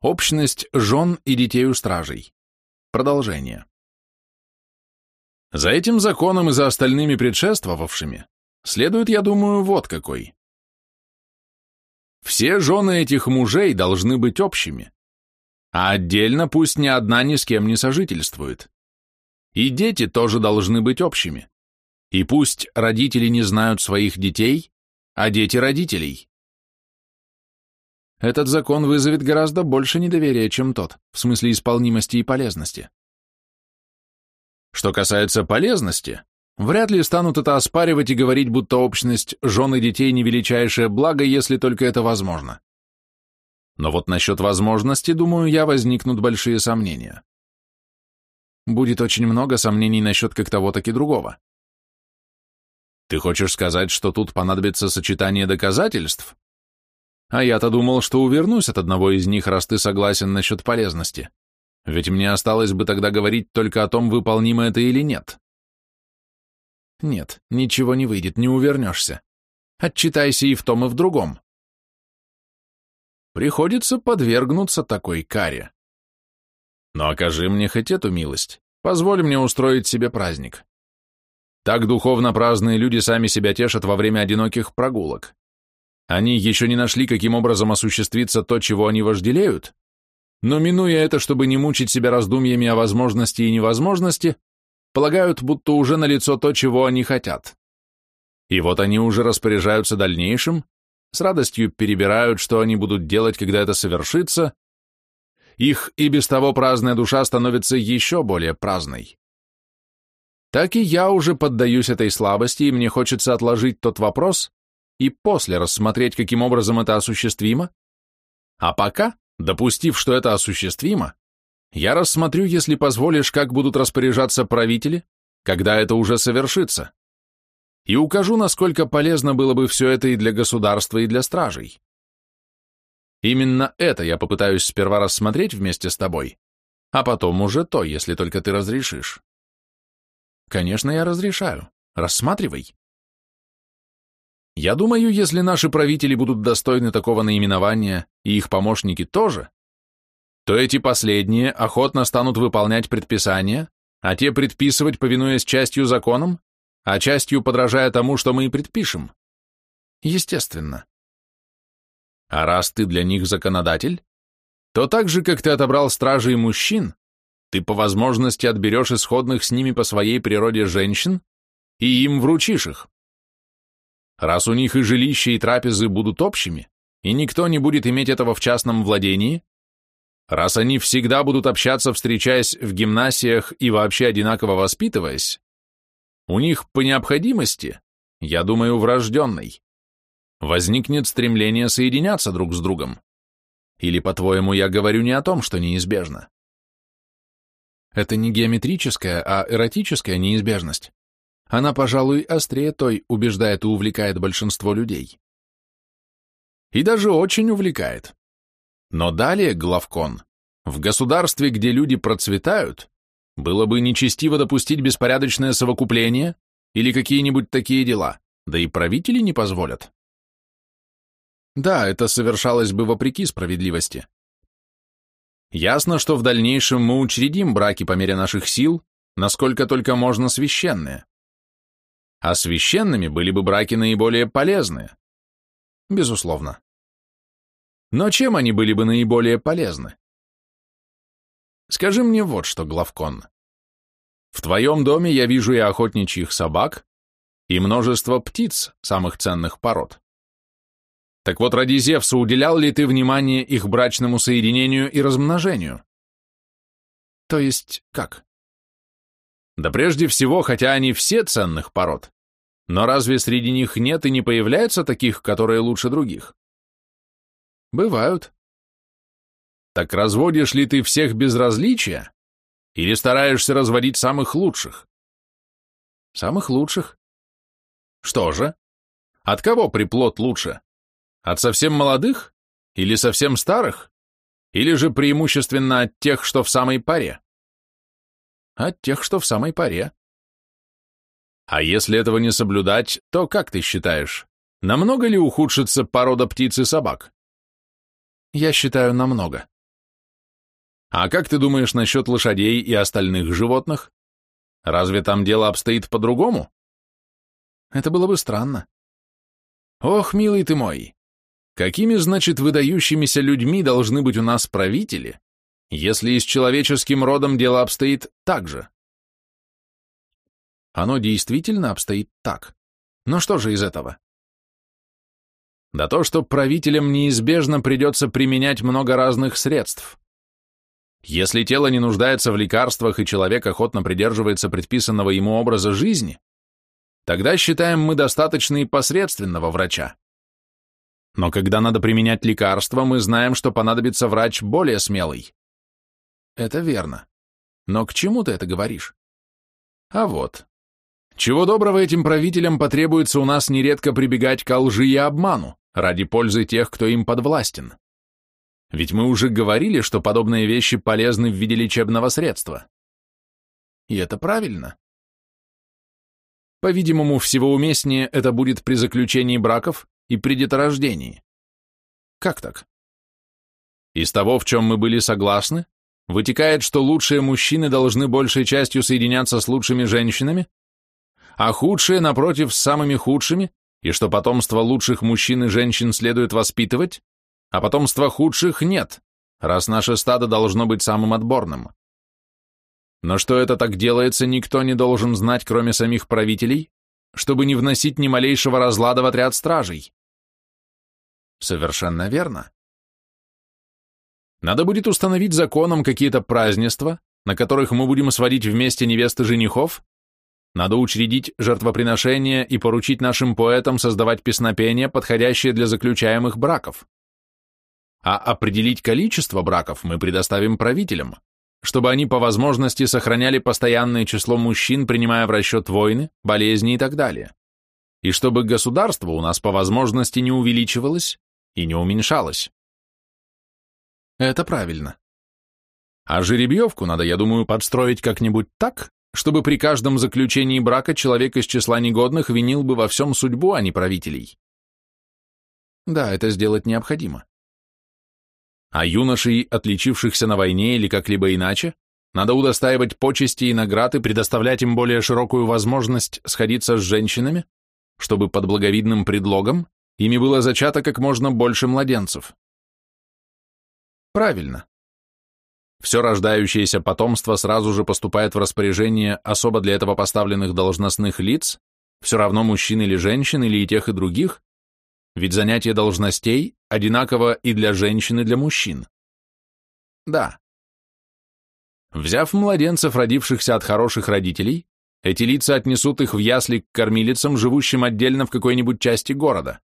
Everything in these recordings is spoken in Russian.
Общность жен и детей у стражей. Продолжение. За этим законом и за остальными предшествовавшими следует, я думаю, вот какой. Все жены этих мужей должны быть общими, а отдельно пусть ни одна ни с кем не сожительствует. И дети тоже должны быть общими. И пусть родители не знают своих детей, а дети родителей. Этот закон вызовет гораздо больше недоверия, чем тот, в смысле исполнимости и полезности. Что касается полезности, вряд ли станут это оспаривать и говорить, будто общность жен и детей не величайшее благо, если только это возможно. Но вот насчет возможности, думаю я, возникнут большие сомнения. Будет очень много сомнений насчет как того, так и другого. Ты хочешь сказать, что тут понадобится сочетание доказательств? А я-то думал, что увернусь от одного из них, раз ты согласен насчет полезности. Ведь мне осталось бы тогда говорить только о том, выполнимо это или нет. Нет, ничего не выйдет, не увернешься. Отчитайся и в том, и в другом. Приходится подвергнуться такой каре. Но окажи мне хоть эту милость, позволь мне устроить себе праздник. Так духовно праздные люди сами себя тешат во время одиноких прогулок. Они еще не нашли, каким образом осуществиться то, чего они вожделеют, но, минуя это, чтобы не мучить себя раздумьями о возможности и невозможности, полагают, будто уже налицо то, чего они хотят. И вот они уже распоряжаются дальнейшим, с радостью перебирают, что они будут делать, когда это совершится, их и без того праздная душа становится еще более праздной. Так и я уже поддаюсь этой слабости, и мне хочется отложить тот вопрос и после рассмотреть, каким образом это осуществимо. А пока, допустив, что это осуществимо, я рассмотрю, если позволишь, как будут распоряжаться правители, когда это уже совершится и укажу, насколько полезно было бы все это и для государства, и для стражей. Именно это я попытаюсь сперва рассмотреть вместе с тобой, а потом уже то, если только ты разрешишь. Конечно, я разрешаю. Рассматривай. Я думаю, если наши правители будут достойны такого наименования, и их помощники тоже, то эти последние охотно станут выполнять предписания, а те предписывать, повинуясь частью законам, а частью подражая тому, что мы и предпишем. Естественно. А раз ты для них законодатель, то так же, как ты отобрал стражи и мужчин, ты по возможности отберешь исходных с ними по своей природе женщин и им вручишь их. Раз у них и жилища, и трапезы будут общими, и никто не будет иметь этого в частном владении, раз они всегда будут общаться, встречаясь в гимнасиях и вообще одинаково воспитываясь, у них по необходимости, я думаю, врожденной, возникнет стремление соединяться друг с другом. Или, по-твоему, я говорю не о том, что неизбежно? Это не геометрическая, а эротическая неизбежность. Она, пожалуй, острее той убеждает и увлекает большинство людей. И даже очень увлекает. Но далее, Главкон, в государстве, где люди процветают, было бы нечестиво допустить беспорядочное совокупление или какие-нибудь такие дела, да и правители не позволят. Да, это совершалось бы вопреки справедливости. Ясно, что в дальнейшем мы учредим браки по мере наших сил, насколько только можно священные. А священными были бы браки наиболее полезные. Безусловно. Но чем они были бы наиболее полезны? Скажи мне вот что, Главкон. В твоем доме я вижу и охотничьих собак, и множество птиц самых ценных пород. Так вот, ради Зевса уделял ли ты внимание их брачному соединению и размножению? То есть, как? Да прежде всего, хотя они все ценных пород, но разве среди них нет и не появляется таких, которые лучше других? Бывают, так разводишь ли ты всех без различия? Или стараешься разводить самых лучших? Самых лучших. Что же? От кого приплод лучше? От совсем молодых? Или совсем старых? Или же преимущественно от тех, что в самой паре? От тех, что в самой паре. А если этого не соблюдать, то как ты считаешь, намного ли ухудшится порода птиц и собак? Я считаю, намного. А как ты думаешь насчет лошадей и остальных животных? Разве там дело обстоит по-другому? Это было бы странно. Ох, милый ты мой, какими, значит, выдающимися людьми должны быть у нас правители, если и с человеческим родом дело обстоит так же? Оно действительно обстоит так. Но что же из этого? Да то, что правителям неизбежно придется применять много разных средств. Если тело не нуждается в лекарствах и человек охотно придерживается предписанного ему образа жизни, тогда считаем мы достаточно и посредственного врача. Но когда надо применять лекарства, мы знаем, что понадобится врач более смелый. Это верно. Но к чему ты это говоришь? А вот. Чего доброго этим правителям потребуется у нас нередко прибегать к лжи и обману ради пользы тех, кто им подвластен. Ведь мы уже говорили, что подобные вещи полезны в виде лечебного средства. И это правильно. По-видимому, всего уместнее это будет при заключении браков и при деторождении. Как так? Из того, в чем мы были согласны, вытекает, что лучшие мужчины должны большей частью соединяться с лучшими женщинами, а худшие, напротив, с самыми худшими, и что потомство лучших мужчин и женщин следует воспитывать, а потомства худших нет, раз наше стадо должно быть самым отборным. Но что это так делается, никто не должен знать, кроме самих правителей, чтобы не вносить ни малейшего разлада в отряд стражей. Совершенно верно. Надо будет установить законом какие-то празднества, на которых мы будем сводить вместе невесты женихов, надо учредить жертвоприношения и поручить нашим поэтам создавать песнопения, подходящие для заключаемых браков. А определить количество браков мы предоставим правителям, чтобы они по возможности сохраняли постоянное число мужчин, принимая в расчет войны, болезни и так далее. И чтобы государство у нас по возможности не увеличивалось и не уменьшалось. Это правильно. А жеребьевку надо, я думаю, подстроить как-нибудь так, чтобы при каждом заключении брака человек из числа негодных винил бы во всем судьбу, а не правителей. Да, это сделать необходимо. А юношей, отличившихся на войне или как-либо иначе, надо удостаивать почести и награды, предоставлять им более широкую возможность сходиться с женщинами, чтобы под благовидным предлогом ими было зачато как можно больше младенцев. Правильно. Все рождающееся потомство сразу же поступает в распоряжение особо для этого поставленных должностных лиц, все равно мужчин или женщин, или и тех, и других, ведь занятие должностей одинаково и для женщин, и для мужчин. Да. Взяв младенцев, родившихся от хороших родителей, эти лица отнесут их в ясли к кормилицам, живущим отдельно в какой-нибудь части города.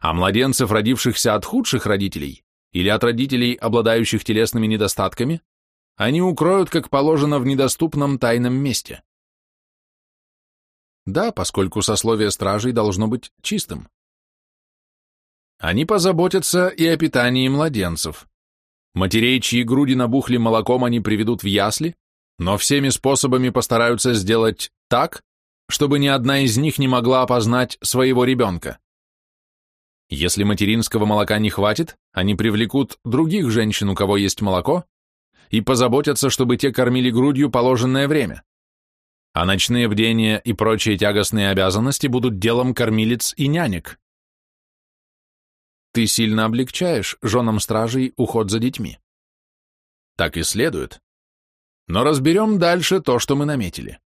А младенцев, родившихся от худших родителей, или от родителей, обладающих телесными недостатками, они укроют, как положено, в недоступном тайном месте. Да, поскольку сословие стражей должно быть чистым. Они позаботятся и о питании младенцев. Матерей, чьи груди набухли молоком, они приведут в ясли, но всеми способами постараются сделать так, чтобы ни одна из них не могла опознать своего ребенка. Если материнского молока не хватит, они привлекут других женщин, у кого есть молоко, и позаботятся, чтобы те кормили грудью положенное время. А ночные бдения и прочие тягостные обязанности будут делом кормилец и нянек. Ты сильно облегчаешь женам стражей уход за детьми. Так и следует. Но разберем дальше то, что мы наметили.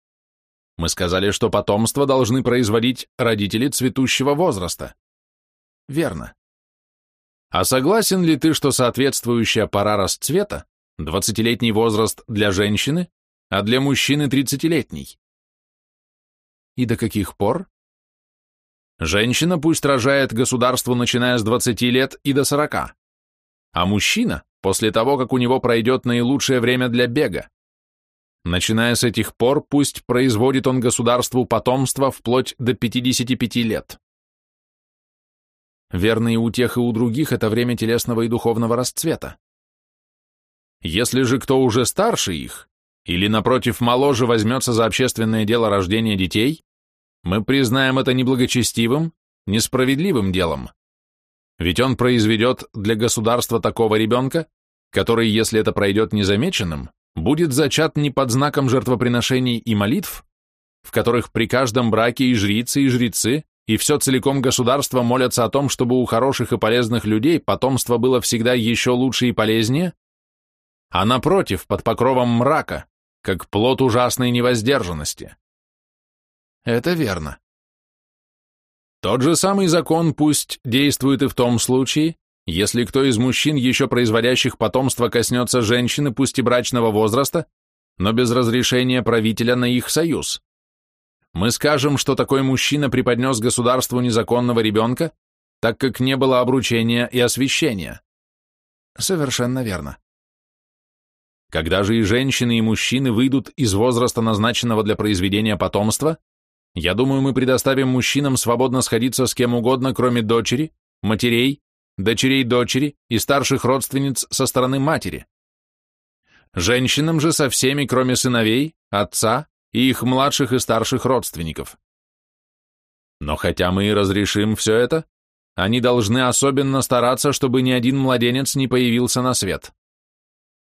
Мы сказали, что потомство должны производить родители цветущего возраста. Верно. А согласен ли ты, что соответствующая пора расцвета, 20-летний возраст для женщины, а для мужчины 30-летний? И до каких пор? Женщина пусть рожает государству, начиная с 20 лет и до 40, а мужчина после того, как у него пройдет наилучшее время для бега. Начиная с этих пор, пусть производит он государству потомство вплоть до 55 лет. Верно и у тех, и у других это время телесного и духовного расцвета. Если же кто уже старше их, или, напротив, моложе возьмется за общественное дело рождения детей, мы признаем это неблагочестивым, несправедливым делом. Ведь он произведет для государства такого ребенка, который, если это пройдет незамеченным, будет зачат не под знаком жертвоприношений и молитв, в которых при каждом браке и жрицы, и жрецы, и все целиком государство молятся о том, чтобы у хороших и полезных людей потомство было всегда еще лучше и полезнее, а напротив, под покровом мрака, как плод ужасной невоздержанности. Это верно. Тот же самый закон пусть действует и в том случае, если кто из мужчин, еще производящих потомство, коснется женщины, пусть и брачного возраста, но без разрешения правителя на их союз. Мы скажем, что такой мужчина преподнес государству незаконного ребенка, так как не было обручения и освящения. Совершенно верно. Когда же и женщины, и мужчины выйдут из возраста, назначенного для произведения потомства, я думаю, мы предоставим мужчинам свободно сходиться с кем угодно, кроме дочери, матерей, дочерей дочери и старших родственниц со стороны матери. Женщинам же со всеми, кроме сыновей, отца и их младших и старших родственников. Но хотя мы и разрешим все это, они должны особенно стараться, чтобы ни один младенец не появился на свет.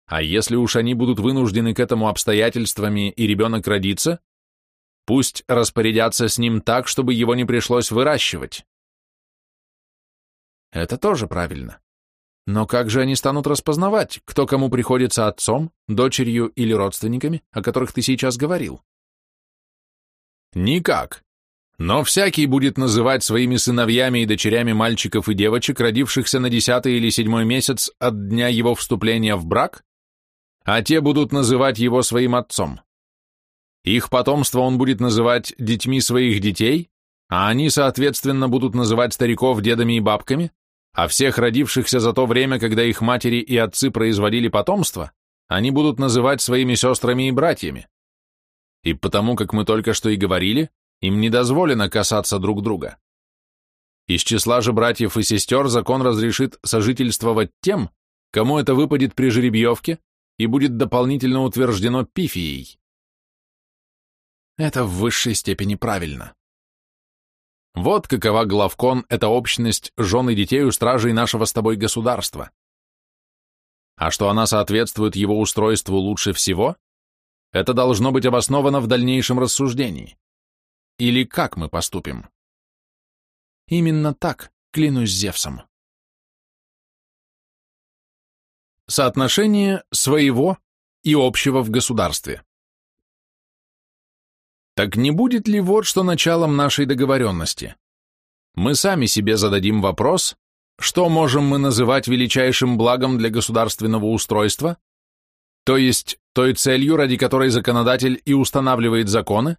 А если уж они будут вынуждены к этому обстоятельствами и ребенок родится, пусть распорядятся с ним так, чтобы его не пришлось выращивать. Это тоже правильно. Но как же они станут распознавать, кто кому приходится отцом, дочерью или родственниками, о которых ты сейчас говорил? Никак. Но всякий будет называть своими сыновьями и дочерями мальчиков и девочек, родившихся на десятый или седьмой месяц от дня его вступления в брак, а те будут называть его своим отцом. Их потомство он будет называть детьми своих детей, а они, соответственно, будут называть стариков дедами и бабками, а всех родившихся за то время, когда их матери и отцы производили потомство, они будут называть своими сестрами и братьями. И потому, как мы только что и говорили, им не дозволено касаться друг друга. Из числа же братьев и сестер закон разрешит сожительствовать тем, кому это выпадет при жеребьевке и будет дополнительно утверждено пифией. Это в высшей степени правильно. Вот какова главкон – это общность жен и детей у стражей нашего с тобой государства. А что она соответствует его устройству лучше всего, это должно быть обосновано в дальнейшем рассуждении. Или как мы поступим? Именно так, клянусь Зевсом. Соотношение своего и общего в государстве. Так не будет ли вот что началом нашей договоренности? Мы сами себе зададим вопрос, что можем мы называть величайшим благом для государственного устройства, то есть той целью, ради которой законодатель и устанавливает законы,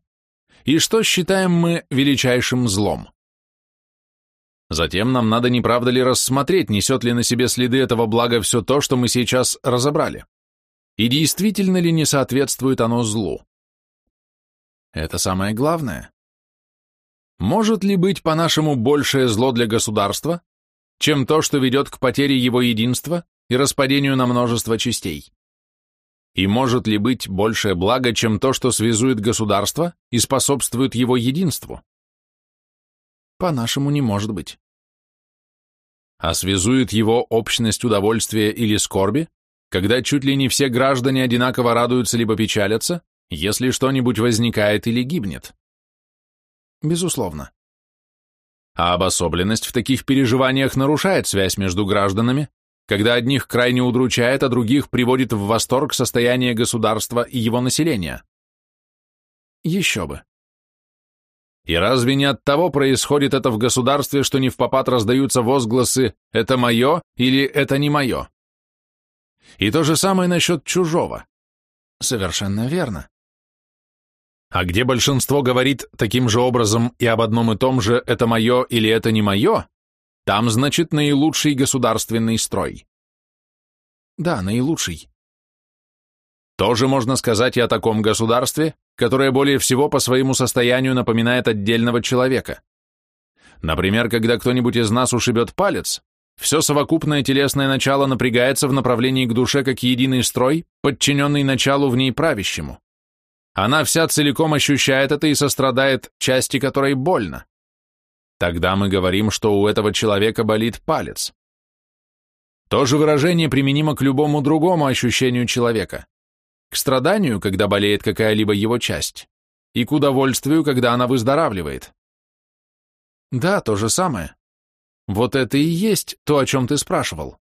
и что считаем мы величайшим злом. Затем нам надо, не правда ли, рассмотреть, несет ли на себе следы этого блага все то, что мы сейчас разобрали, и действительно ли не соответствует оно злу. Это самое главное. Может ли быть, по-нашему, большее зло для государства, чем то, что ведет к потере его единства и распадению на множество частей? И может ли быть большее благо, чем то, что связует государство и способствует его единству? По-нашему, не может быть. А связует его общность удовольствия или скорби, когда чуть ли не все граждане одинаково радуются либо печалятся, если что-нибудь возникает или гибнет. Безусловно. А обособленность в таких переживаниях нарушает связь между гражданами, когда одних крайне удручает, а других приводит в восторг состояние государства и его населения. Еще бы. И разве не от того происходит это в государстве, что не в попад раздаются возгласы «это мое» или «это не мое»? И то же самое насчет чужого. Совершенно верно. А где большинство говорит таким же образом и об одном и том же «это мое» или «это не мое», там, значит, наилучший государственный строй. Да, наилучший. Тоже можно сказать и о таком государстве, которое более всего по своему состоянию напоминает отдельного человека. Например, когда кто-нибудь из нас ушибет палец, все совокупное телесное начало напрягается в направлении к душе как единый строй, подчиненный началу в ней правящему. Она вся целиком ощущает это и сострадает части, которой больно. Тогда мы говорим, что у этого человека болит палец. То же выражение применимо к любому другому ощущению человека, к страданию, когда болеет какая-либо его часть, и к удовольствию, когда она выздоравливает. Да, то же самое. Вот это и есть то, о чем ты спрашивал.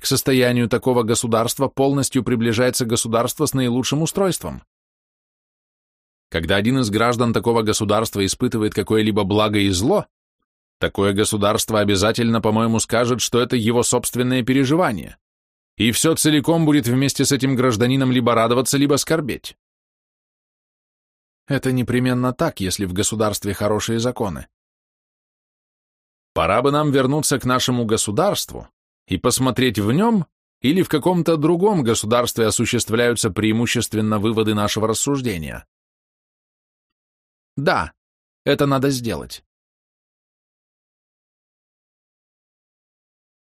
К состоянию такого государства полностью приближается государство с наилучшим устройством. Когда один из граждан такого государства испытывает какое-либо благо и зло, такое государство обязательно, по-моему, скажет, что это его собственное переживание, и все целиком будет вместе с этим гражданином либо радоваться, либо скорбеть. Это непременно так, если в государстве хорошие законы. Пора бы нам вернуться к нашему государству и посмотреть в нем или в каком-то другом государстве осуществляются преимущественно выводы нашего рассуждения. Да, это надо сделать.